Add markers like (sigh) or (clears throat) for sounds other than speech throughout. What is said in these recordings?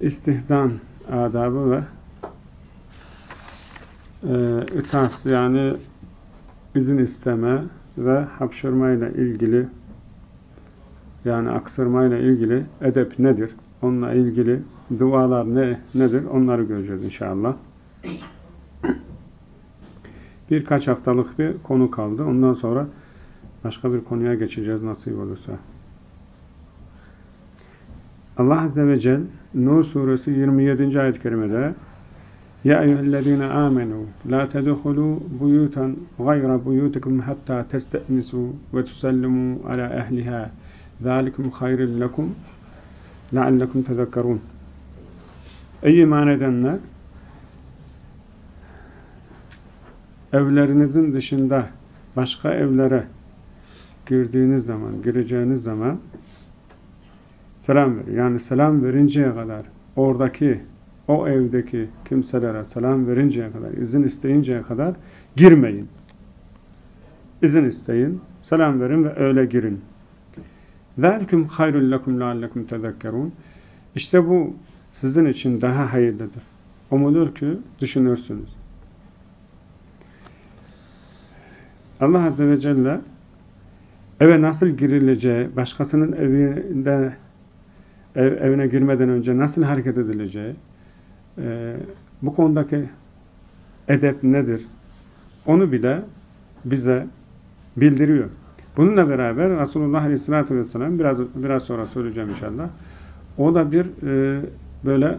istihzan adabı ve e, itas yani izin isteme ve hapşırmayla ilgili yani aksırmayla ilgili edep nedir? Onunla ilgili dualar ne nedir? Onları göreceğiz inşallah. Birkaç haftalık bir konu kaldı. Ondan sonra başka bir konuya geçeceğiz nasip olursa. Allah Azze ve Celle Nur suresi 27. ayet-i kerimede Ya eyyühellezine amenu la tedhulu buyutan gayra buyutikum hatta testenisu ve tusallimu ala ehliha zalikum hayril lekum leallekum tezekkarun Ey iman edenler evlerinizin dışında başka evlere girdiğiniz zaman, gireceğiniz zaman selam verin. Yani selam verinceye kadar oradaki, o evdeki kimselere selam verinceye kadar, izin isteyinceye kadar girmeyin. İzin isteyin, selam verin ve öyle girin. ذَلْكُمْ خَيْرٌ لَكُمْ لَعَلَّكُمْ تَذَكَّرُونَ İşte bu sizin için daha hayırlıdır. Umulur ki düşünürsünüz. Allah Azze ve Celle eve nasıl girileceği, başkasının evinde ev, evine girmeden önce nasıl hareket edileceği, e, bu konudaki edep nedir? Onu bile bize bildiriyor. Bununla beraber Resulullah Aleyhisselatü Vesselam biraz biraz sonra söyleyeceğim inşallah. O da bir e, böyle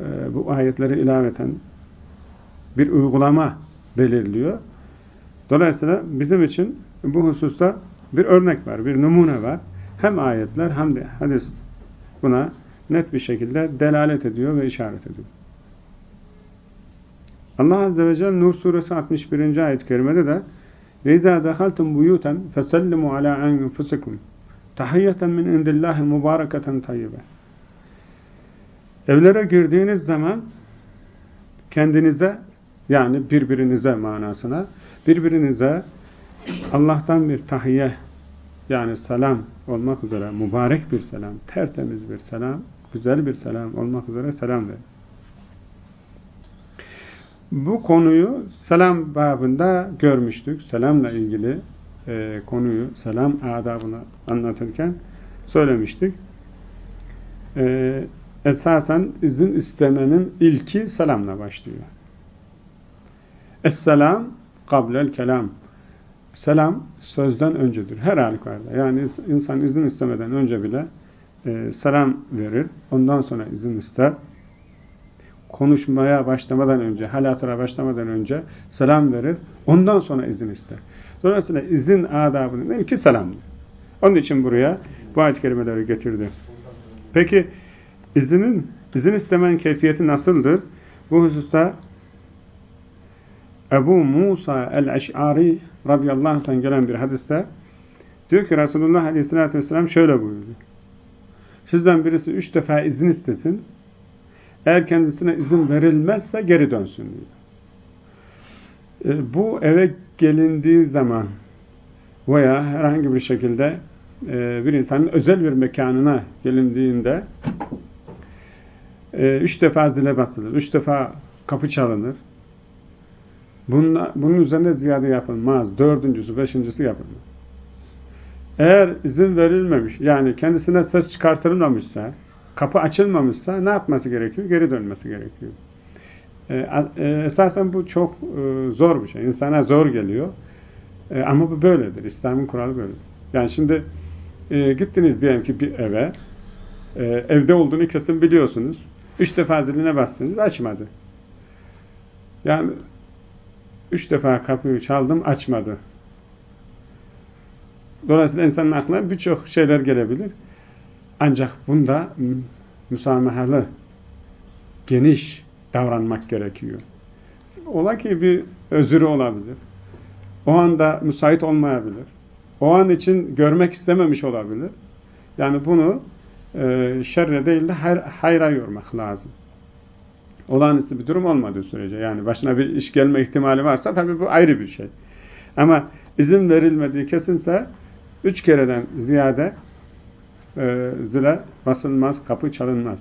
e, bu ayetleri ilaveten bir uygulama belirliyor. Dolayısıyla bizim için bu hususta bir örnek var, bir numune var. Hem ayetler hem de hadis buna net bir şekilde delalet ediyor ve işaret ediyor. Allah Azze ve Celle Nur suresi 61. ayet-i kerimede de وَاِذَا دَخَلْتُمْ بُيُوتًا فَسَلِّمُوا عَلَى أَنْفُسِكُمْ تَحِيَّةً مِنْ اِنْدِ اللّٰهِ مُبَارَكَةً طَيِّبًا Evlere girdiğiniz zaman kendinize yani birbirinize manasına birbirinize Allah'tan bir tahiyye yani selam olmak üzere mübarek bir selam, tertemiz bir selam, güzel bir selam olmak üzere selam verin. Bu konuyu selam babında görmüştük. Selamla ilgili e, konuyu, selam adabını anlatırken söylemiştik. E, esasen izin istemenin ilki selamla başlıyor. Es-selam kablel kelam. Selam sözden öncedir. Her halükarda. Yani insan izin istemeden önce bile e, selam verir. Ondan sonra izin ister. Konuşmaya başlamadan önce, halatıra başlamadan önce selam verir. Ondan sonra izin ister. Dolayısıyla izin adabının ilki selamdır. Onun için buraya bu ayet kelimeleri getirdi. Peki izinin, izin istemenin keyfiyeti nasıldır? Bu hususta Ebu Musa el-Eş'ari radıyallahu anh'tan gelen bir hadiste diyor ki Resulullah aleyhissalatü vesselam şöyle buyurdu. Sizden birisi üç defa izin istesin. Eğer kendisine izin verilmezse geri dönsün diyor. E, bu eve gelindiği zaman veya herhangi bir şekilde e, bir insanın özel bir mekanına gelindiğinde e, üç defa zile basılır, üç defa kapı çalınır. Bunun, bunun üzerinde ziyade yapılmaz. Dördüncüsü, beşincisi yapılır. Eğer izin verilmemiş, yani kendisine ses çıkartılmamışsa, kapı açılmamışsa ne yapması gerekiyor? Geri dönmesi gerekiyor. E, e, esasen bu çok e, zor bir şey. İnsana zor geliyor. E, ama bu böyledir. İslam'ın kuralı böyle. Yani şimdi e, gittiniz diyelim ki bir eve, e, evde olduğunu kesin biliyorsunuz. Üç defa ziline bastınız, açmadı. Yani üç defa kapıyı çaldım, açmadı. Dolayısıyla insanın aklına birçok şeyler gelebilir. Ancak bunda müsamahalı, geniş davranmak gerekiyor. Ola ki bir özürü olabilir. O anda müsait olmayabilir. O an için görmek istememiş olabilir. Yani bunu e, şerre değil de hayra, yormak lazım. Olağanüstü bir durum olmadığı sürece yani başına bir iş gelme ihtimali varsa tabii bu ayrı bir şey. Ama izin verilmediği kesinse üç kereden ziyade e, zile basılmaz, kapı çalınmaz.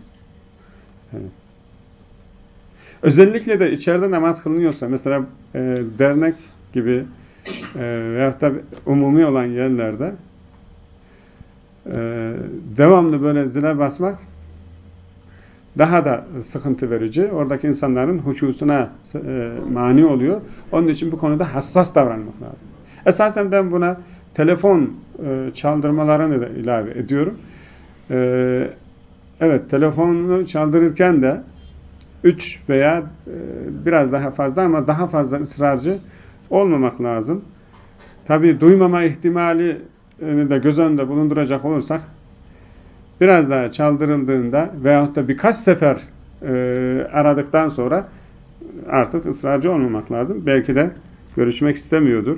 Evet. Özellikle de içeride namaz kılınıyorsa, mesela e, dernek gibi e, veyahut da umumi olan yerlerde e, devamlı böyle zile basmak daha da sıkıntı verici. Oradaki insanların huşusuna e, mani oluyor. Onun için bu konuda hassas davranmak lazım. Esasen ben buna telefon e, çaldırmalarını da ilave ediyorum. E, evet, telefonu çaldırırken de 3 veya e, biraz daha fazla ama daha fazla ısrarcı olmamak lazım. Tabi duymama ihtimali de göz önünde bulunduracak olursak biraz daha çaldırıldığında veyahut da birkaç sefer e, aradıktan sonra artık ısrarcı olmamak lazım. Belki de görüşmek istemiyordur.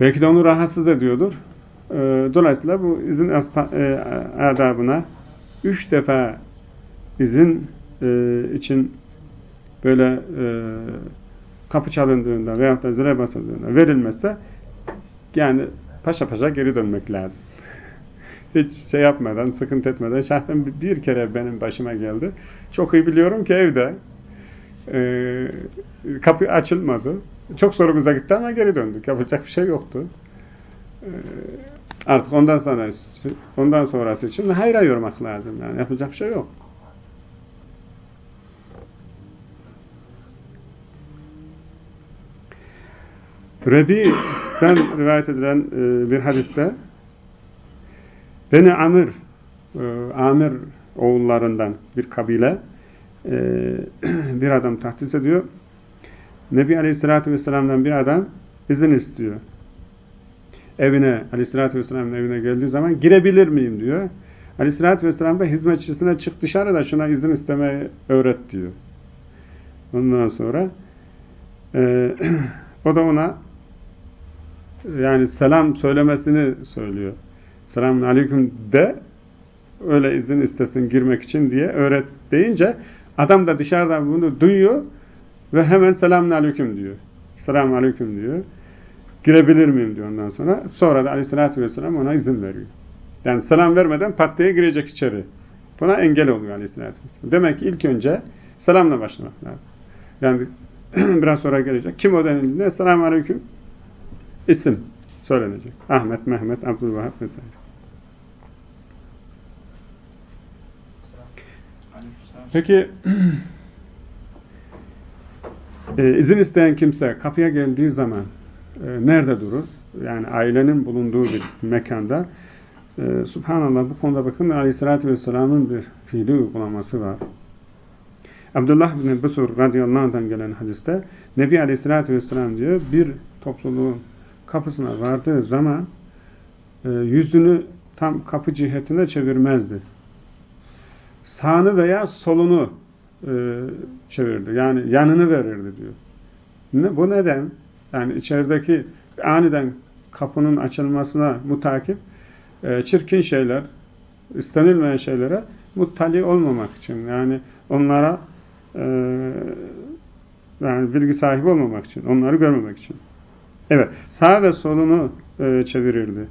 Belki de onu rahatsız ediyordur. E, dolayısıyla bu izin e, adabına üç defa izin e, için böyle e, kapı çalındığında veyahut da zile basıldığında verilmezse yani paşa paşa geri dönmek lazım. Hiç şey yapmadan, sıkıntı etmeden. Şahsen bir kere benim başıma geldi. Çok iyi biliyorum ki evde e, kapı açılmadı. Çok sorumuza gitti ama geri döndük. Yapacak bir şey yoktu. E, artık ondan sonra ondan sonrası için hayra yormak lazım. Yani yapacak bir şey yok. Rebi'den rivayet edilen e, bir hadiste Beni Amir e, Amir oğullarından bir kabile e, (clears throat) bir adam tahsis ediyor. Nebi Aleyhisselatü Vesselam'dan bir adam izin istiyor. Evine, Aleyhisselatü Vesselam'ın evine geldiği zaman girebilir miyim diyor. Aleyhisselatü Vesselam da hizmetçisine çık dışarıda şuna izin istemeyi öğret diyor. Ondan sonra e, (clears throat) o da ona yani selam söylemesini söylüyor. Selamun aleyküm de öyle izin istesin girmek için diye öğret deyince adam da dışarıdan bunu duyuyor ve hemen selamun aleyküm diyor. Selamun aleyküm diyor. Girebilir miyim diyor ondan sonra. Sonra da aleyhissalatü vesselam ona izin veriyor. Yani selam vermeden pat girecek içeri. Buna engel oluyor aleyhissalatü vesselam. Demek ki ilk önce selamla başlamak lazım. Yani (clears throat) biraz sonra gelecek. Kim o denildiğinde selamun aleyküm isim söylenecek. Ahmet, Mehmet, Abdülvahap vesaire. Peki (clears throat) e, izin isteyen kimse kapıya geldiği zaman e, nerede durur? Yani ailenin bulunduğu bir mekanda e, Subhanallah bu konuda bakın Aleyhisselatü Vesselam'ın bir fiili uygulaması var. Abdullah bin Busur radıyallahu anh'dan gelen hadiste Nebi Aleyhisselatü Vesselam diyor bir topluluğun kapısına vardığı zaman e, yüzünü tam kapı cihetine çevirmezdi. Sağını veya solunu e, çevirdi. Yani yanını verirdi diyor. Ne, bu neden? Yani içerideki aniden kapının açılmasına mutakip e, çirkin şeyler, istenilmeyen şeylere muttali olmamak için. Yani onlara e, Yani bilgi sahibi olmamak için, onları görmemek için. Evet, sağ ve solunu e, çevirirdi.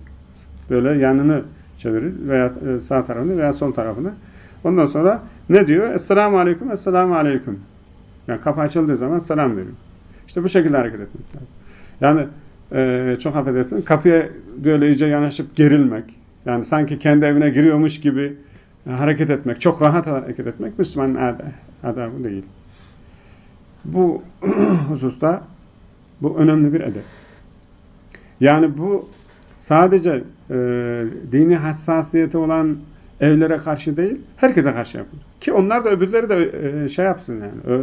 Böyle yanını çevirir veya e, sağ tarafını veya sol tarafını. Ondan sonra ne diyor? Esselamu Aleyküm, Esselamu Aleyküm. Yani kapı açıldığı zaman selam veriyor. İşte bu şekilde hareket etmek lazım. Yani e, çok affedersin kapıya böyle iyice yanaşıp gerilmek. Yani sanki kendi evine giriyormuş gibi hareket etmek, çok rahat hareket etmek Müslümanın ad adabı değil. Bu (clears throat) hususta bu önemli bir edep. Yani bu sadece e, dini hassasiyeti olan evlere karşı değil, herkese karşı yapılır. Ki onlar da öbürleri de e, şey yapsın yani,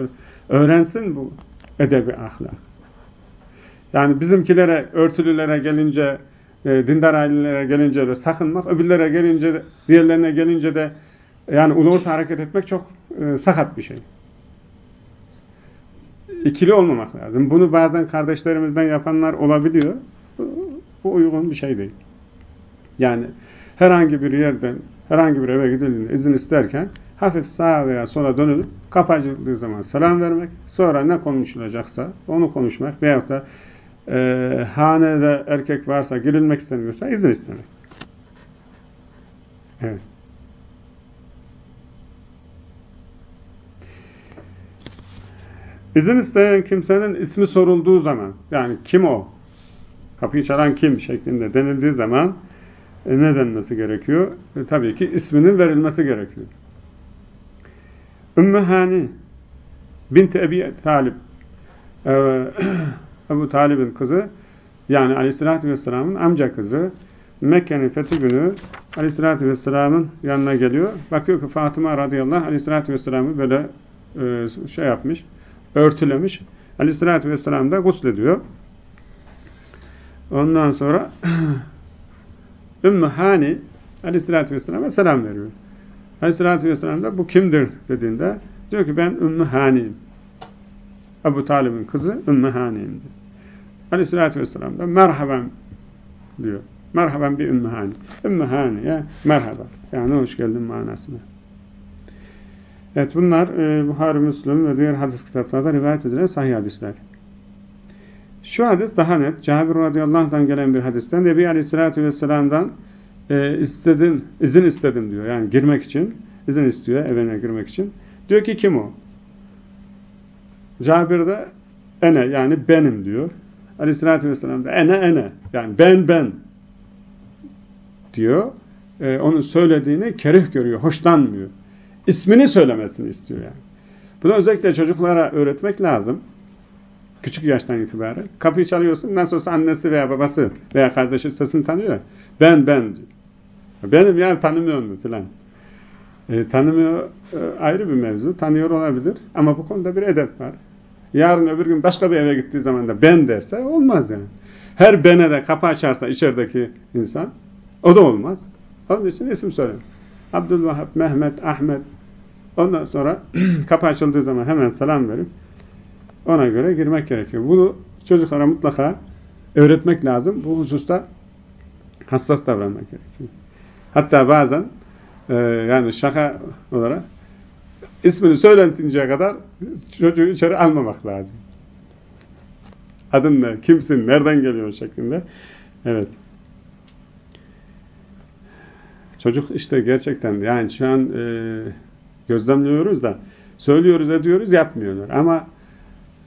öğrensin bu edebi ahlak. Yani bizimkilere, örtülülere gelince, e, dindar ailelere gelince de sakınmak, öbürlere gelince, diğerlerine gelince de yani ulu orta hareket etmek çok e, sakat bir şey. İkili olmamak lazım. Bunu bazen kardeşlerimizden yapanlar olabiliyor. Bu uygun bir şey değil. Yani herhangi bir yerden, herhangi bir eve gidildiğinde izin isterken hafif sağa veya sola dönülüp kapacıldığı zaman selam vermek, sonra ne konuşulacaksa onu konuşmak veyahut da e, hanede erkek varsa, girilmek istemiyorsa izin istemek. Evet. İzin isteyen kimsenin ismi sorulduğu zaman, yani kim o? Kapıyı çalan kim şeklinde denildiği zaman e, ne denmesi gerekiyor? E, tabii ki isminin verilmesi gerekiyor. Ümmü Hani binti Ebi Talib e, (clears throat) Ebu Talib'in kızı yani Aleyhisselatü Vesselam'ın amca kızı Mekke'nin fethi günü Aleyhisselatü Vesselam'ın yanına geliyor. Bakıyor ki Fatıma radıyallahu anh Aleyhisselatü Vesselam'ı böyle e, şey yapmış, örtülemiş. Aleyhisselatü Vesselam da guslediyor. Ondan sonra (clears throat) Ümmü Hani Aleyhisselatü Vesselam'a selam veriyor. Aleyhisselatü Vesselam da bu kimdir dediğinde diyor ki ben Ümmü Hani'yim. Ebu Talib'in kızı Ümmü Hani'yim. Aleyhisselatü Vesselam da merhaben diyor. Merhaben bir Ümmü Hani. Ümmü Hani'ye merhaba. Yani hoş geldin manasına. Evet bunlar e, Buhari, Müslüm ve diğer hadis kitaplarda rivayet edilen sahih hadisler. Şu hadis daha net. Cabir radıyallahu anh'dan gelen bir hadisten Nebi aleyhissalatü vesselam'dan e, istedim, izin istedim diyor. Yani girmek için. izin istiyor evine girmek için. Diyor ki kim o? Cabir de ene yani benim diyor. Aleyhissalatü vesselam da ene ene yani ben ben diyor. E, onun söylediğini kerih görüyor, hoşlanmıyor. İsmini söylemesini istiyor yani. Bunu özellikle çocuklara öğretmek lazım. Küçük yaştan itibaren. Kapıyı çalıyorsun. Nasıl olsa annesi veya babası veya kardeşi sesini tanıyor. Ben ben diyor. Benim yani tanımıyor mu filan. E, tanımıyor e, ayrı bir mevzu. Tanıyor olabilir. Ama bu konuda bir edep var. Yarın öbür gün başka bir eve gittiği zaman da ben derse olmaz yani. Her bene de kapı açarsa içerideki insan o da olmaz. Onun için isim söyle. Abdülvahap, Mehmet, Ahmet ondan sonra (clears throat) kapı açıldığı zaman hemen selam verip ona göre girmek gerekiyor. Bunu çocuklara mutlaka öğretmek lazım. Bu hususta hassas davranmak gerekiyor. Hatta bazen e, yani şaka olarak ismini söylentinceye kadar çocuğu içeri almamak lazım. Adın ne? Kimsin? Nereden geliyor şeklinde. Evet. Çocuk işte gerçekten yani şu an e, gözlemliyoruz da söylüyoruz ediyoruz yapmıyorlar. Ama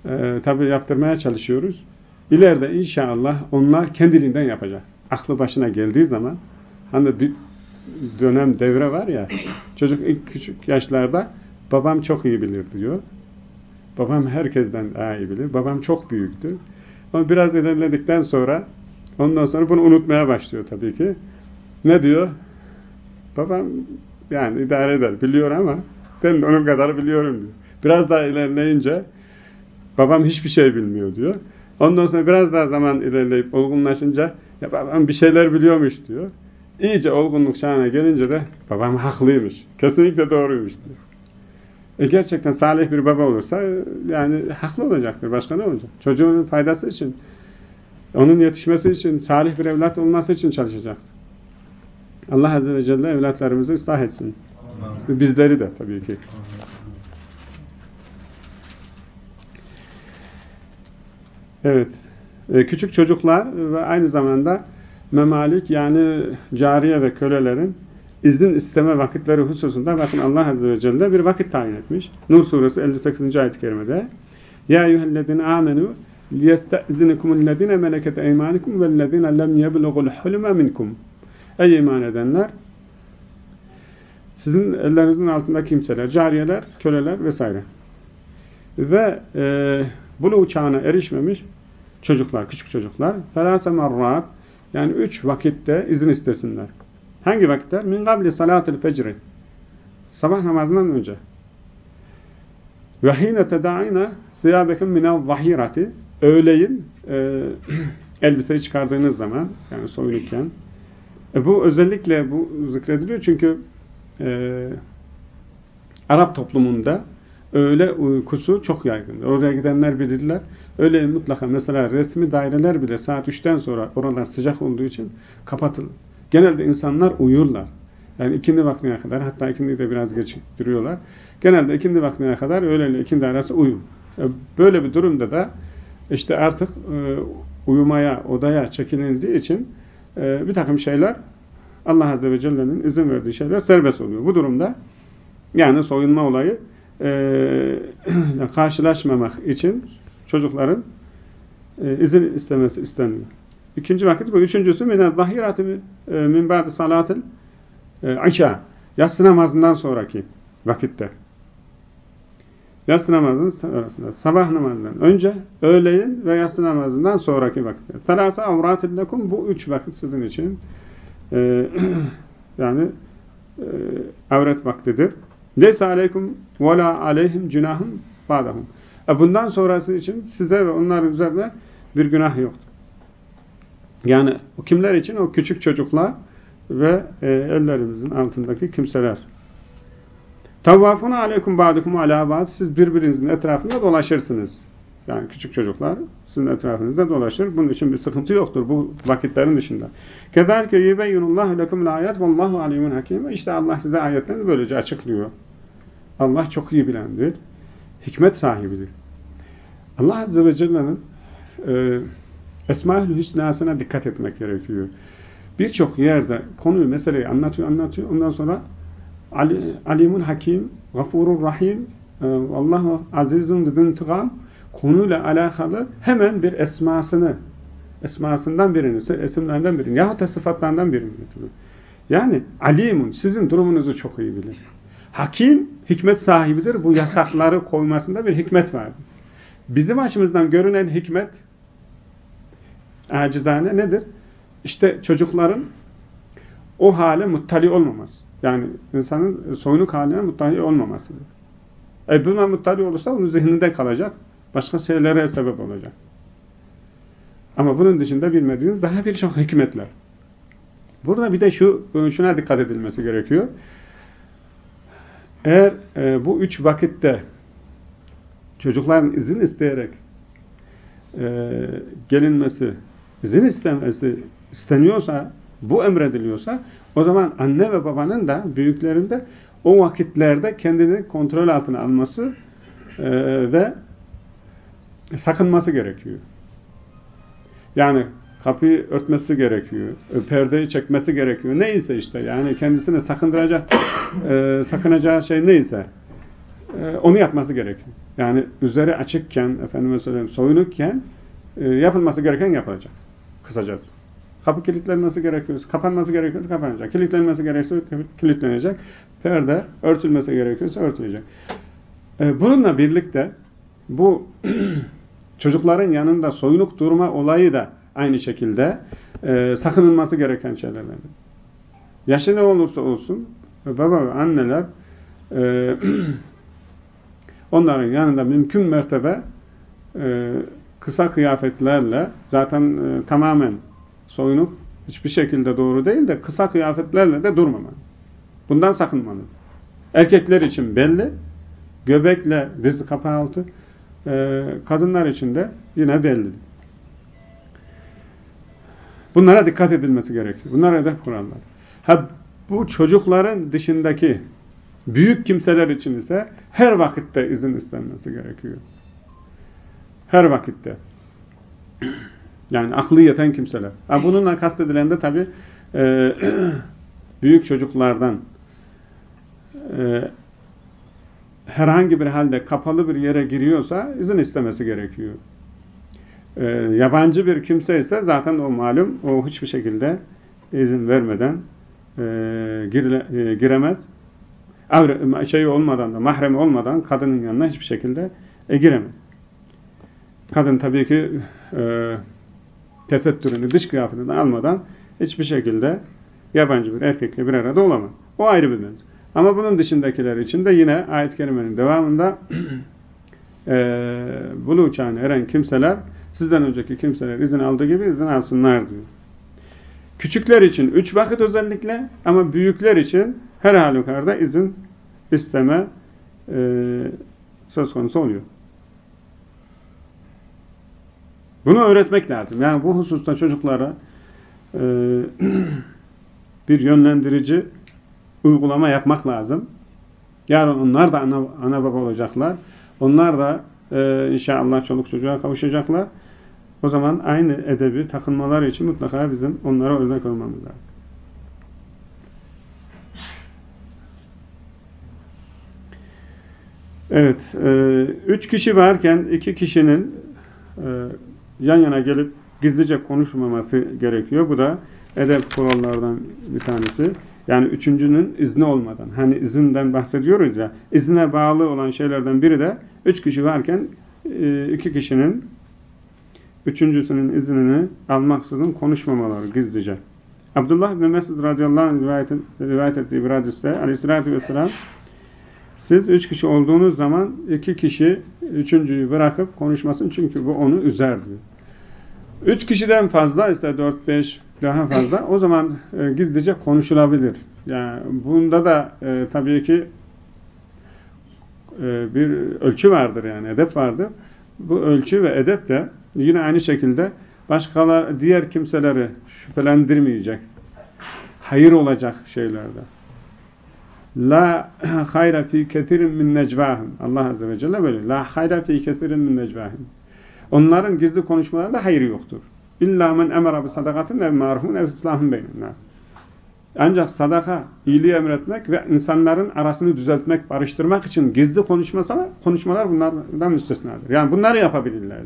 e, tabii yaptırmaya çalışıyoruz. İleride inşallah onlar kendiliğinden yapacak. Aklı başına geldiği zaman hani bir dönem devre var ya çocuk ilk küçük yaşlarda babam çok iyi bilir diyor. Babam herkesten daha iyi bilir. Babam çok büyüktü. Ama biraz ilerledikten sonra ondan sonra bunu unutmaya başlıyor tabii ki. Ne diyor? Babam yani idare eder, biliyor ama ben de onun kadar biliyorum diyor. Biraz daha ilerleyince babam hiçbir şey bilmiyor diyor. Ondan sonra biraz daha zaman ilerleyip olgunlaşınca ya babam bir şeyler biliyormuş diyor. İyice olgunluk çağına gelince de babam haklıymış. Kesinlikle doğruymuş diyor. E gerçekten salih bir baba olursa yani haklı olacaktır. Başka ne olacak? Çocuğunun faydası için, onun yetişmesi için, salih bir evlat olması için çalışacaktır. Allah Azze ve Celle evlatlarımızı ıslah etsin. Bizleri de tabii ki. Evet. E, küçük çocuklar ve aynı zamanda memalik yani cariye ve kölelerin izin isteme vakitleri hususunda bakın Allah Azze ve Celle bir vakit tayin etmiş. Nur suresi 58. ayet-i kerimede Ya eyyühellezine amenu liyeste'zinikumüllezine meleket eymanikum vellezine lem yeblugul hulme minkum Ey iman edenler sizin ellerinizin altında kimseler, cariyeler, köleler vesaire. Ve e, buluğ çağına erişmemiş çocuklar, küçük çocuklar. Felâse marrat yani üç vakitte izin istesinler. Hangi vakitler? Min gabli salatil fecri. Sabah namazından önce. Ve hine tedâine siyâbekim minel zahirati. Öğleyin e, (clears throat) elbiseyi çıkardığınız zaman, yani soyunukken. E, bu özellikle bu zikrediliyor çünkü e, Arap toplumunda öğle uykusu çok yaygın. Oraya gidenler bilirler. Öyle mutlaka mesela resmi daireler bile saat 3'ten sonra oralar sıcak olduğu için kapatılır. Genelde insanlar uyurlar. Yani ikindi vaktine kadar hatta ikindi de biraz geçiriyorlar. Genelde ikindi vaktine kadar öğle ile ikindi arası uyum. E, böyle bir durumda da işte artık e, uyumaya, odaya çekilindiği için e, bir takım şeyler Allah Azze ve Celle'nin izin verdiği şeyler serbest oluyor. Bu durumda yani soyunma olayı (clears throat) e, karşılaşmamak için çocukların e, izin istemesi isteniyor. İkinci vakit bu. Üçüncüsü minel zahirati e, min ba'di salatil e, aşağı. Yatsı namazından sonraki vakitte. Yatsı namazının. Sabah namazından önce, öğleyin ve yatsı namazından sonraki vakitte. Selasa avratillekum bu üç vakit sizin için e, (clears throat) yani e, avret vaktidir. Leysa aleykum ve la aleyhim günahın ba'dahum. E bundan sonrası için size ve onların üzerine bir günah yoktur. Yani o kimler için? O küçük çocuklar ve e, ellerimizin altındaki kimseler. Tavvafuna aleykum ba'dukum ala ba'd. Siz birbirinizin etrafında dolaşırsınız. Yani küçük çocuklar sizin etrafınızda dolaşır. Bunun için bir sıkıntı yoktur bu vakitlerin dışında. Kezalike yubeyyinullahu lekumul ayat vallahu alimun hakim. İşte Allah size ayetlerini böylece açıklıyor. Allah çok iyi bilendir. Hikmet sahibidir. Allah Azze ve Celle'nin e, Esma-ül Hüsna'sına dikkat etmek gerekiyor. Birçok yerde konuyu, meseleyi anlatıyor, anlatıyor. Ondan sonra Ali, Alimun Hakim, Gafurur Rahim, e, Allahu Azizun Zintikam konuyla alakalı hemen bir esmasını, esmasından birini, isimlerinden birini yahut da sıfatlarından birini. Yani alimun, sizin durumunuzu çok iyi bilir. Hakim, hikmet sahibidir. Bu yasakları koymasında bir hikmet vardır. Bizim açımızdan görünen hikmet, acizane nedir? İşte çocukların o hale muttali olmaması. Yani insanın soyunuk haline muttali olmamasıdır. E buna muttali olursa onun zihninde kalacak. Başka şeylere sebep olacak. Ama bunun dışında bilmediğiniz daha birçok hikmetler. Burada bir de şu şuna dikkat edilmesi gerekiyor. Eğer e, bu üç vakitte çocukların izin isteyerek e, gelinmesi, izin istemesi isteniyorsa, bu emrediliyorsa, o zaman anne ve babanın da büyüklerinde o vakitlerde kendini kontrol altına alması e, ve sakınması gerekiyor. Yani kapıyı örtmesi gerekiyor, perdeyi çekmesi gerekiyor. Neyse işte yani kendisine sakındıracak, e, sakınacağı şey neyse e, onu yapması gerekiyor. Yani üzeri açıkken, efendime söyleyeyim soyunukken e, yapılması gereken yapılacak. Kısacası. Kapı kilitlenmesi gerekiyorsa, kapanması gerekiyorsa kapanacak. Kilitlenmesi gerekiyorsa kilitlenecek. Perde örtülmesi gerekiyorsa örtülecek. E, bununla birlikte bu (clears throat) çocukların yanında soyunuk durma olayı da aynı şekilde e, sakınılması gereken şeylerden. Yaşı ne olursa olsun baba ve anneler e, (clears throat) onların yanında mümkün mertebe e, kısa kıyafetlerle zaten e, tamamen soyunup hiçbir şekilde doğru değil de kısa kıyafetlerle de durmamalı. Bundan sakınmalı. Erkekler için belli, göbekle diz kapağı altı, e, kadınlar için de yine belli. Bunlara dikkat edilmesi gerekiyor. Bunlar edep kurallar. Ha, bu çocukların dışındaki büyük kimseler için ise her vakitte izin istenmesi gerekiyor. Her vakitte. Yani aklı yeten kimseler. Ha, bununla kastedilen de tabi e, (clears throat) büyük çocuklardan e, herhangi bir halde kapalı bir yere giriyorsa izin istemesi gerekiyor. E, yabancı bir kimse ise zaten o malum o hiçbir şekilde izin vermeden e, girile, e, giremez. Avre, şey olmadan da mahremi olmadan kadının yanına hiçbir şekilde e, giremez. Kadın tabii ki e, tesettürünü, dış kıyafetini almadan hiçbir şekilde yabancı bir erkekle bir arada olamaz. O ayrı bir mevzu. Ama bunun dışındakiler için de yine ayet-i kerimenin devamında (clears throat) e, buluğ çağına eren kimseler sizden önceki kimseler izin aldığı gibi izin alsınlar diyor. Küçükler için üç vakit özellikle ama büyükler için her halükarda izin isteme e, söz konusu oluyor. Bunu öğretmek lazım. Yani bu hususta çocuklara e, (clears throat) bir yönlendirici uygulama yapmak lazım. Yarın onlar da ana, ana baba olacaklar. Onlar da e, inşallah çoluk çocuğa kavuşacaklar. O zaman aynı edebi takınmalar için mutlaka bizim onlara örnek olmamız lazım. Evet, e, üç kişi varken iki kişinin e, yan yana gelip gizlice konuşmaması gerekiyor. Bu da edep kurallardan bir tanesi. Yani üçüncünün izni olmadan. Hani izinden bahsediyoruz ya. izne bağlı olan şeylerden biri de üç kişi varken e, iki kişinin üçüncüsünün iznini almaksızın konuşmamaları gizlice. Abdullah bin Mesud radıyallahu anh rivayet, rivayet ettiği bir hadiste aleyhissalatü vesselam siz üç kişi olduğunuz zaman iki kişi üçüncüyü bırakıp konuşmasın çünkü bu onu üzer diyor. Üç kişiden fazla ise dört beş daha fazla o zaman e, gizlice konuşulabilir. Yani bunda da e, tabii ki e, bir ölçü vardır yani edep vardır. Bu ölçü ve edep de yine aynı şekilde başkalar diğer kimseleri şüphelendirmeyecek. Hayır olacak şeylerde. La (clears throat) hayra fi kesirin min necvahim. Allah Azze ve Celle böyle. La hayra fi kesirin min necvahim. Onların gizli konuşmalarında hayır yoktur. İlla men emara bi sadakatin ev marufun ev islahın beynin Ancak sadaka, iyiliği emretmek ve insanların arasını düzeltmek, barıştırmak için gizli konuşmasalar, konuşmalar bunlardan müstesnadır. Yani bunları yapabilirler.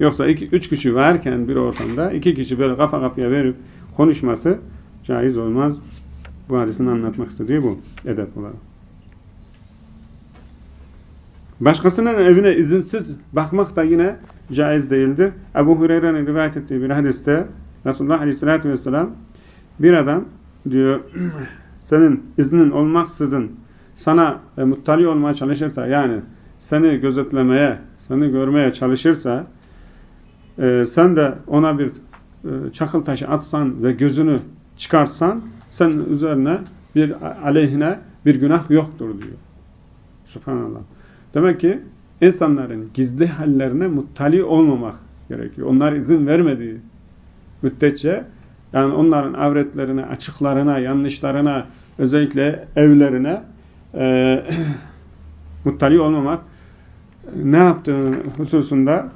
Yoksa iki, üç kişi varken bir ortamda iki kişi böyle kafa kafaya verip konuşması caiz olmaz. Bu hadisin anlatmak istediği bu edep olarak. Başkasının evine izinsiz bakmak da yine caiz değildir. Ebu Hureyre'nin rivayet ettiği bir hadiste Resulullah Aleyhisselatü Vesselam bir adam diyor (clears throat) senin iznin olmaksızın sana e, muttali olmaya çalışırsa yani seni gözetlemeye, seni görmeye çalışırsa e, sen de ona bir e, çakıl taşı atsan ve gözünü çıkarsan sen üzerine bir aleyhine bir günah yoktur diyor. Subhanallah. Demek ki insanların gizli hallerine muttali olmamak gerekiyor. Onlar izin vermediği müddetçe yani onların avretlerine, açıklarına, yanlışlarına, özellikle evlerine e, (clears throat) muttali olmamak ne yaptığını hususunda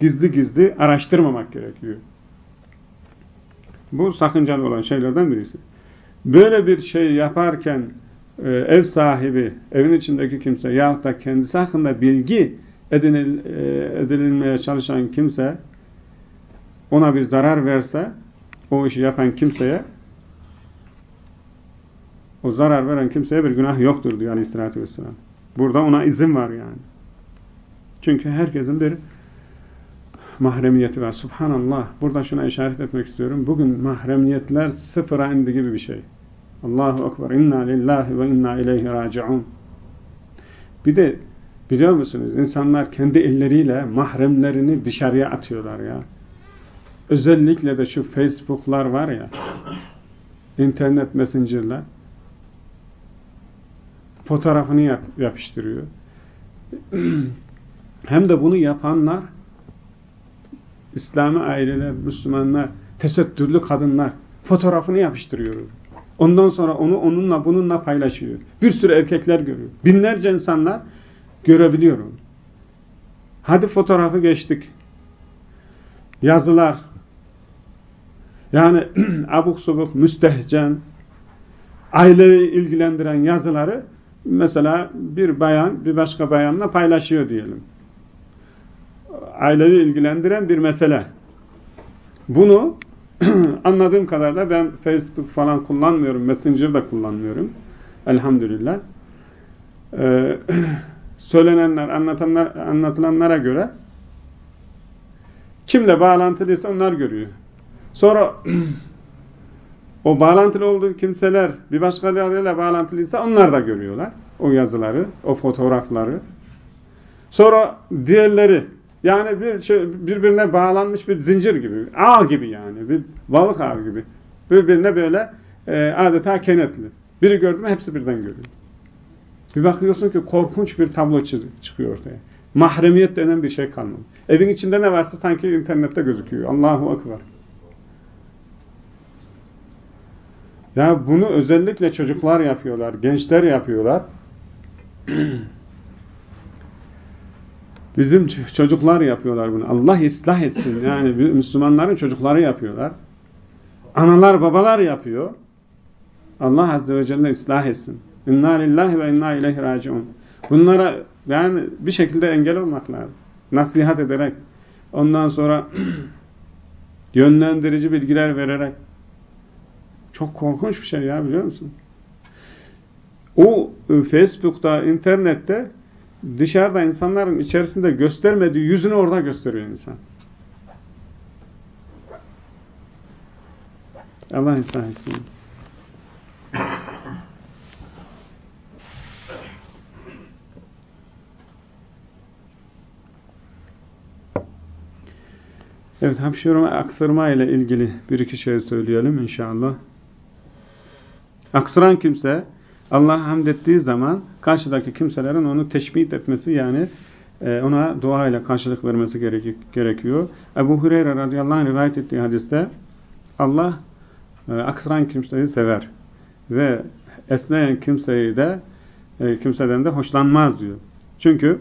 gizli gizli araştırmamak gerekiyor. Bu sakıncalı olan şeylerden birisi. Böyle bir şey yaparken e, ev sahibi, evin içindeki kimse yahut da kendisi hakkında bilgi edinil, e, edinilmeye çalışan kimse ona bir zarar verse o işi yapan kimseye o zarar veren kimseye bir günah yoktur diyor aleyhissalatü vesselam. Burada ona izin var yani. Çünkü herkesin bir mahremiyeti var. Subhanallah. Burada şuna işaret etmek istiyorum. Bugün mahremiyetler sıfıra indi gibi bir şey. Allahu Ekber. İnna lillahi ve inna ileyhi raciun. Bir de biliyor musunuz insanlar kendi elleriyle mahremlerini dışarıya atıyorlar ya. Özellikle de şu Facebook'lar var ya internet messenger'lar fotoğrafını yapıştırıyor. (clears throat) Hem de bunu yapanlar İslami aileler, Müslümanlar, tesettürlü kadınlar fotoğrafını yapıştırıyor. Ondan sonra onu onunla bununla paylaşıyor. Bir sürü erkekler görüyor. Binlerce insanlar görebiliyorum. Hadi fotoğrafı geçtik. Yazılar. Yani (clears throat) abuk subuk, müstehcen, aileyi ilgilendiren yazıları mesela bir bayan bir başka bayanla paylaşıyor diyelim. Aileyi ilgilendiren bir mesele. Bunu (clears throat) anladığım kadarıyla ben Facebook falan kullanmıyorum, Messenger da kullanmıyorum. Elhamdülillah. Ee, (clears throat) söylenenler, anlatanlar, anlatılanlara göre kimle bağlantılıysa onlar görüyor. Sonra (clears throat) o bağlantılı olduğu kimseler bir başkalarıyla bağlantılıysa onlar da görüyorlar. O yazıları, o fotoğrafları. Sonra diğerleri yani bir şey, birbirine bağlanmış bir zincir gibi, ağ gibi yani, bir balık ağı gibi. Birbirine böyle e, adeta kenetli. Biri gördü mü hepsi birden görüyor. Bir bakıyorsun ki korkunç bir tablo çıkıyor ortaya. Mahremiyet denen bir şey kalmadı. Evin içinde ne varsa sanki internette gözüküyor. Allahu Ekber. Ya bunu özellikle çocuklar yapıyorlar, gençler yapıyorlar. Bizim çocuklar yapıyorlar bunu. Allah ıslah etsin. Yani Müslümanların çocukları yapıyorlar. Analar, babalar yapıyor. Allah Azze ve Celle ıslah etsin. İnna lillahi ve inna ileyhi raciun. Bunlara yani bir şekilde engel olmak lazım. Nasihat ederek, ondan sonra (clears throat) yönlendirici bilgiler vererek. Çok korkunç bir şey ya biliyor musun? O e, Facebook'ta, internette dışarıda insanların içerisinde göstermediği yüzünü orada gösteriyor insan. Allah ıslah etsin. Evet, hapşırma, aksırma ile ilgili bir iki şey söyleyelim inşallah. Aksıran kimse Allah hamd ettiği zaman karşıdaki kimselerin onu teşbih etmesi yani e, ona dua ile karşılık vermesi gerekiyor. Ebu Hureyre radıyallahu anh rivayet ettiği hadiste Allah e, aksıran kimseyi sever ve esneyen kimseyi de e, kimseden de hoşlanmaz diyor. Çünkü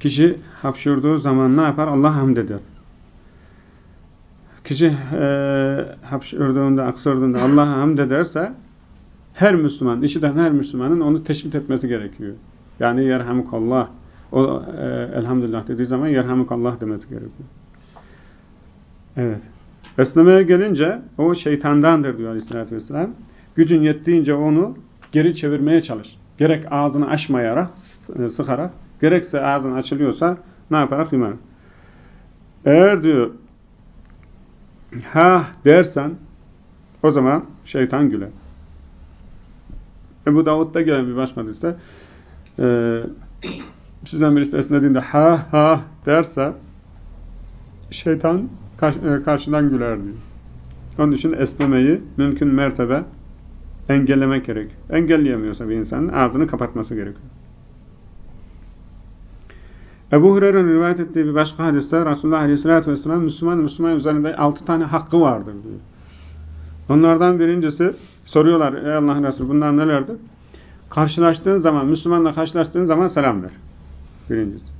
kişi hapşırdığı zaman ne yapar? Allah hamd eder. Kişi e, hapşırdığında, aksırdığında Allah'a hamd ederse her Müslüman, işiten her Müslümanın onu teşvik etmesi gerekiyor. Yani yerhamukallah. O e, elhamdülillah dediği zaman yerhamukallah demesi gerekiyor. Evet. Esnemeye gelince o şeytandandır diyor aleyhissalatü vesselam. Gücün yettiğince onu geri çevirmeye çalış. Gerek ağzını açmayarak, e, sıkarak, gerekse ağzın açılıyorsa ne yaparak iman. Eğer diyor ha dersen o zaman şeytan güler. Ebu Davud'da gelen bir başka hadiste e, sizden birisi esnediğinde ha ha derse şeytan karş, e, karşıdan güler diyor. Onun için esnemeyi mümkün mertebe engellemek gerek. Engelleyemiyorsa bir insanın ağzını kapatması gerekiyor. Ebu Hureyre'nin rivayet ettiği bir başka hadiste Resulullah Aleyhisselatü Vesselam Müslüman Müslüman üzerinde altı tane hakkı vardır diyor. Onlardan birincisi soruyorlar ey Allah'ın Resulü bunlar nelerdir? Karşılaştığın zaman, Müslümanla karşılaştığın zaman selam ver. Birincisi.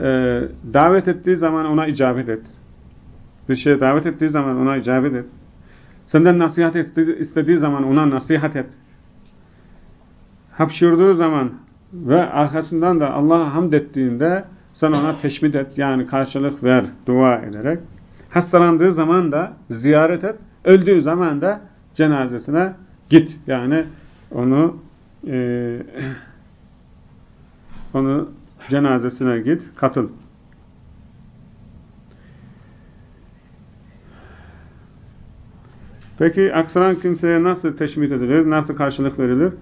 Ee, davet ettiği zaman ona icabet et. Bir şeye davet ettiği zaman ona icabet et. Senden nasihat istediği zaman ona nasihat et. Hapşırdığı zaman ve arkasından da Allah'a hamd ettiğinde sen ona teşmit et. Yani karşılık ver dua ederek. Hastalandığı zaman da ziyaret et. Öldüğü zaman da cenazesine git. Yani onu e, (clears throat) onu cenazesine git, katıl. Peki aksaran kimseye nasıl teşmit edilir, nasıl karşılık verilir?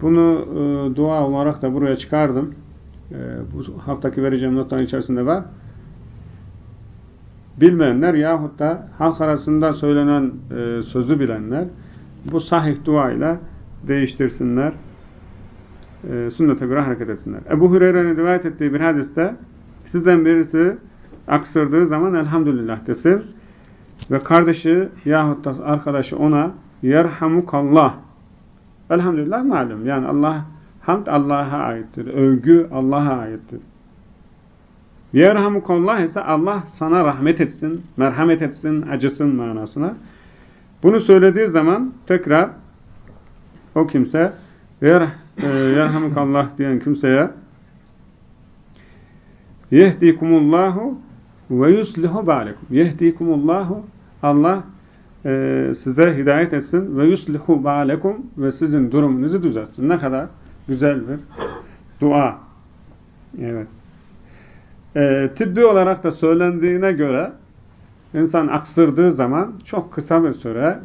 Bunu e, dua olarak da buraya çıkardım. E, bu haftaki vereceğim notların içerisinde var. Bilmeyenler yahut da halk arasında söylenen e, sözü bilenler bu sahih duayla değiştirsinler. E, sünnete göre hareket etsinler. Ebu Hureyre'nin rivayet ettiği bir hadiste sizden birisi aksırdığı zaman elhamdülillah desin. ve kardeşi yahut da arkadaşı ona yerhamukallah elhamdülillah malum yani Allah hamd Allah'a aittir. Övgü Allah'a aittir. Yerhamukallah ise Allah sana rahmet etsin, merhamet etsin, acısın manasına. Bunu söylediği zaman tekrar o kimse e, yerhamukallah diyen kimseye yehdikumullahu ve yuslihu ba'lekum. Yehdikumullahu Allah e, size hidayet etsin ve yuslihu ba'lekum ve sizin durumunuzu düzeltsin. Ne kadar güzel bir dua. Evet. E, tıbbi olarak da söylendiğine göre insan aksırdığı zaman çok kısa bir süre,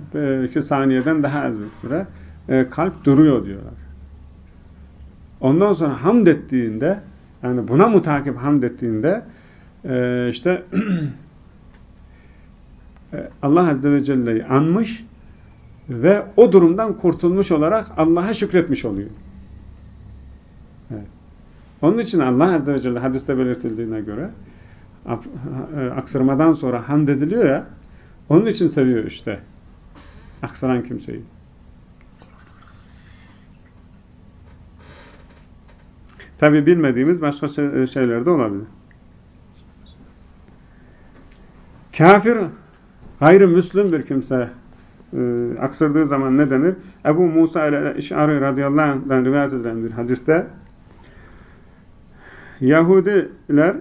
iki saniyeden daha az bir süre e, kalp duruyor diyorlar. Ondan sonra hamd ettiğinde, yani buna mutakip hamd ettiğinde e, işte (clears throat) Allah Azze ve Celle'yi anmış ve o durumdan kurtulmuş olarak Allah'a şükretmiş oluyor. Evet. Onun için Allah Azze ve Celle hadiste belirtildiğine göre e, aksırmadan sonra hamd ediliyor ya onun için seviyor işte aksaran kimseyi. Tabi bilmediğimiz başka e, şeyler de olabilir. Kafir, gayrimüslim bir kimse e, aksırdığı zaman ne denir? Ebu Musa ile İş'ari radıyallahu anh'dan rivayet edilen bir hadiste Yahudiler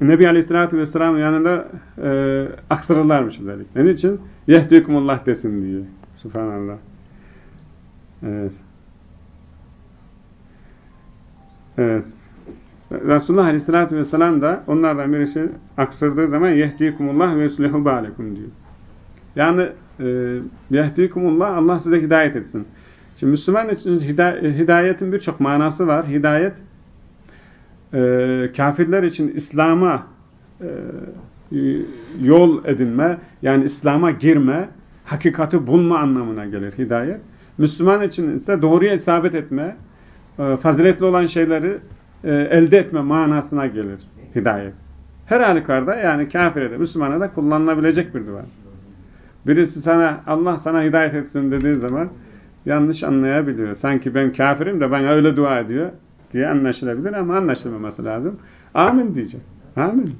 Nebi Aleyhisselatü Vesselam'ın yanında e, aksırırlarmış özellikle. Ne için? Yehdikumullah desin diye. Subhanallah. Evet. Evet. Resulullah Aleyhisselatü Vesselam da onlardan birisi aksırdığı zaman yehdikumullah ve yuslihu ba'lekum diyor. Yani e, yehdikumullah Allah size hidayet etsin. Şimdi Müslüman için hidayetin birçok manası var. Hidayet e, kafirler için İslam'a e, yol edinme, yani İslam'a girme, hakikati bulma anlamına gelir hidayet. Müslüman için ise doğruya isabet etme, faziletli olan şeyleri elde etme manasına gelir hidayet. Her halükarda yani kafire de Müslümana da kullanılabilecek bir dua. Birisi sana Allah sana hidayet etsin dediği zaman yanlış anlayabiliyor. Sanki ben kafirim de bana öyle dua ediyor diye anlaşılabilir ama anlaşılmaması lazım. Amin diyecek. Amin.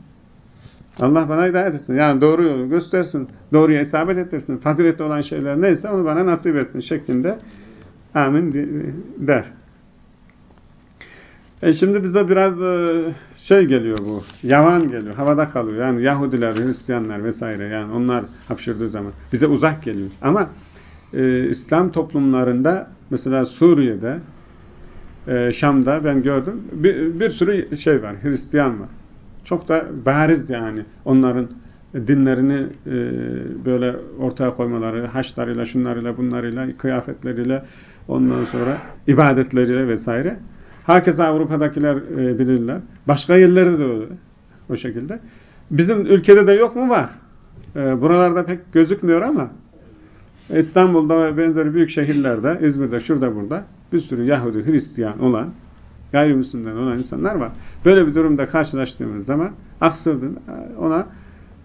Allah bana hidayet etsin. Yani doğru yolu göstersin. Doğruya isabet ettirsin. Faziletli olan şeyler neyse onu bana nasip etsin şeklinde amin der. E şimdi bize biraz e, şey geliyor bu. Yavan geliyor. Havada kalıyor. Yani Yahudiler, Hristiyanlar vesaire yani onlar hapşırdığı zaman bize uzak geliyor. Ama e, İslam toplumlarında mesela Suriye'de e, Şam'da ben gördüm. Bir, bir sürü şey var. Hristiyan var. Çok da bariz yani onların dinlerini e, böyle ortaya koymaları, haçlarıyla, şunlarıyla, bunlarıyla, kıyafetleriyle, ondan sonra ibadetleriyle vesaire. Herkese Avrupa'dakiler e, bilirler. Başka yerlerde de öyle. O şekilde. Bizim ülkede de yok mu? Var. E, buralarda pek gözükmüyor ama İstanbul'da ve benzeri büyük şehirlerde, İzmir'de, şurada, burada bir sürü Yahudi, Hristiyan olan, gayrimüslimden olan insanlar var. Böyle bir durumda karşılaştığımız zaman aksırdın, ona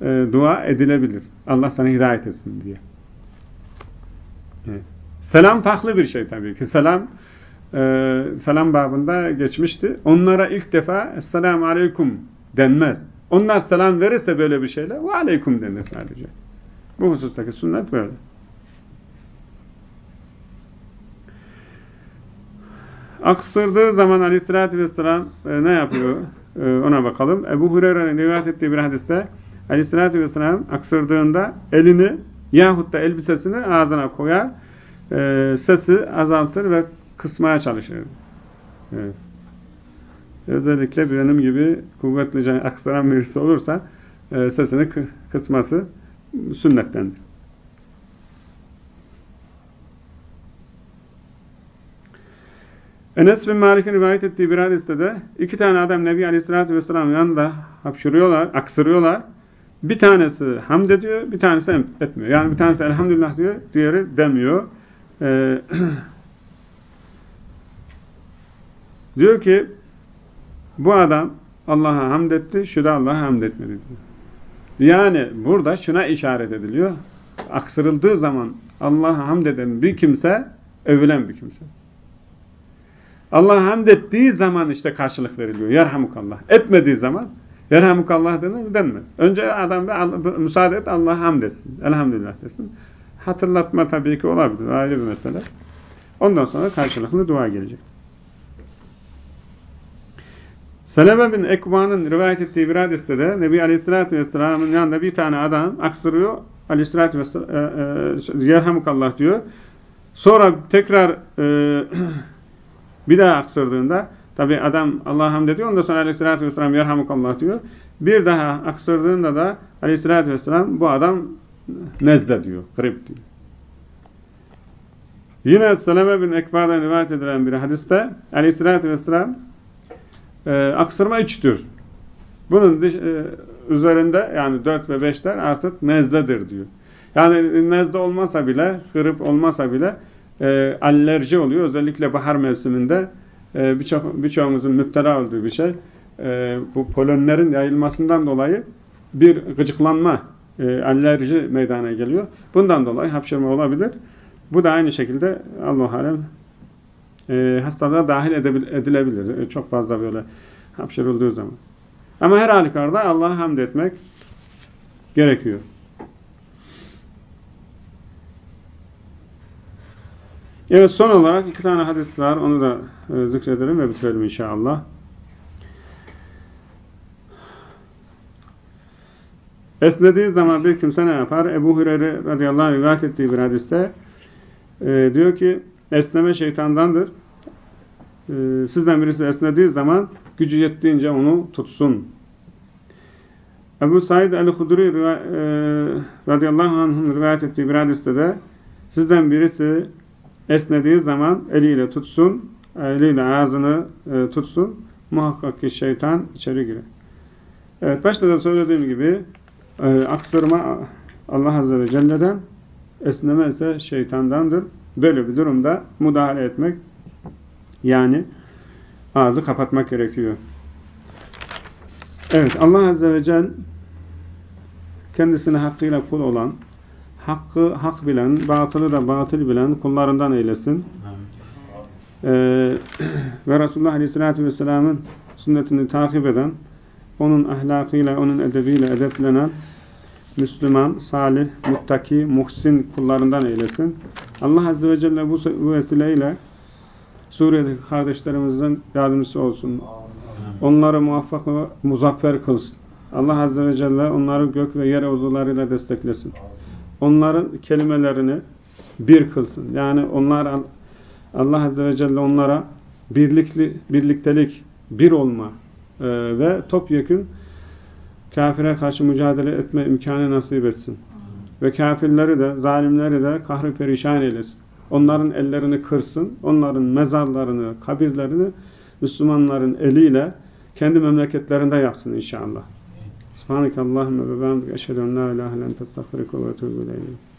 e, dua edilebilir. Allah sana hidayet etsin diye. Evet. Selam farklı bir şey tabii ki. Selam selam babında geçmişti. Onlara ilk defa Esselamu Aleyküm denmez. Onlar selam verirse böyle bir şeyle ve Aleyküm denir sadece. Bu husustaki sünnet böyle. Aksırdığı zaman aleyhissalatü vesselam e, ne yapıyor? E, ona bakalım. Ebu Hureyre'nin rivayet ettiği bir hadiste aleyhissalatü vesselam aksırdığında elini yahut da elbisesini ağzına koyar, e, sesi azaltır ve kısmaya çalışır. Evet. Özellikle benim gibi kuvvetlice aksaran birisi olursa e, sesini kısması sünnettendir. Enes bin Malik'in rivayet ettiği bir hadiste de iki tane adam Nebi Aleyhisselatü Vesselam yanında hapşırıyorlar, aksırıyorlar. Bir tanesi hamd ediyor, bir tanesi etmiyor. Yani bir tanesi elhamdülillah diyor, diğeri demiyor. Ee, (clears throat) diyor ki bu adam Allah'a hamd etti, şu da Allah'a hamd etmedi diyor. Yani burada şuna işaret ediliyor. Aksırıldığı zaman Allah'a hamd eden bir kimse övülen bir kimse. Allah'a hamd ettiği zaman işte karşılık veriliyor. Yerhamukallah. Etmediği zaman yerhamukallah denir denmez. Önce adam bir müsaade et Allah'a hamd etsin. Elhamdülillah desin. Hatırlatma tabii ki olabilir. Ayrı bir mesele. Ondan sonra karşılıklı dua gelecek. Seleme bin Ekva'nın rivayet ettiği bir hadiste de Nebi Aleyhisselatü Vesselam'ın yanında bir tane adam aksırıyor. Aleyhisselatü Vesselam e, e, diyor. Sonra tekrar e, (clears throat) bir daha aksırdığında tabi adam Allah'a hamd ediyor. Ondan sonra Aleyhisselatü Vesselam yerhamukallah diyor. Bir daha aksırdığında da Aleyhisselatü Vesselam bu adam nezle diyor. Grip diyor. Yine Seleme bin Ekva'dan rivayet edilen bir hadiste Aleyhisselatü Vesselam e, aksırma üçtür. Bunun e, üzerinde yani dört ve beşler artık nezledir diyor. Yani nezle olmasa bile, grip olmasa bile e, alerji oluyor. Özellikle bahar mevsiminde e, birçok birçoğumuzun müptela olduğu bir şey. E, bu polenlerin yayılmasından dolayı bir gıcıklanma, e, alerji meydana geliyor. Bundan dolayı hapşırma olabilir. Bu da aynı şekilde Allah alem e, hastalığa dahil edilebilir. E, çok fazla böyle hapşırıldığı zaman. Ama her halükarda Allah'a hamd etmek gerekiyor. Evet son olarak iki tane hadis var. Onu da e, zikredelim ve bitirelim inşallah. Esnediği zaman bir kimse ne yapar? Ebu Hureyre radıyallahu anh rivayet ettiği bir hadiste e, diyor ki esneme şeytandandır. E, sizden birisi esnediği zaman gücü yettiğince onu tutsun. Ebu Said el-Hudri e, radıyallahu anh'ın rivayet ettiği bir hadiste de sizden birisi esnediği zaman eliyle tutsun, eliyle ağzını e, tutsun. Muhakkak ki şeytan içeri girer. Evet, başta da söylediğim gibi e, aksırma Allah Azze ve Celle'den, esneme ise şeytandandır. Böyle bir durumda müdahale etmek yani ağzı kapatmak gerekiyor. Evet, Allah Azze ve Celle kendisine hakkıyla kul olan, hakkı hak bilen, batılı da batıl bilen kullarından eylesin. Ee, (clears throat) ve Resulullah Aleyhisselatü Vesselam'ın sünnetini takip eden, onun ahlakıyla, onun edebiyle edeplenen Müslüman, salih, muttaki, muhsin kullarından eylesin. Allah Azze ve Celle bu, vesileyle Suriye'deki kardeşlerimizin yardımcısı olsun. Onları muvaffak ve muzaffer kılsın. Allah Azze ve Celle onları gök ve yer ordularıyla desteklesin. Onların kelimelerini bir kılsın. Yani onlar Allah Azze ve Celle onlara birlikli, birliktelik, bir olma e, ve topyekun kafire karşı mücadele etme imkanı nasip etsin. Ve kafirleri de, zalimleri de kahri perişan eylesin. Onların ellerini kırsın, onların mezarlarını, kabirlerini Müslümanların eliyle kendi memleketlerinde yapsın inşallah. Subhaneke Allahümme ve ben eşhedü en la ilahe len ve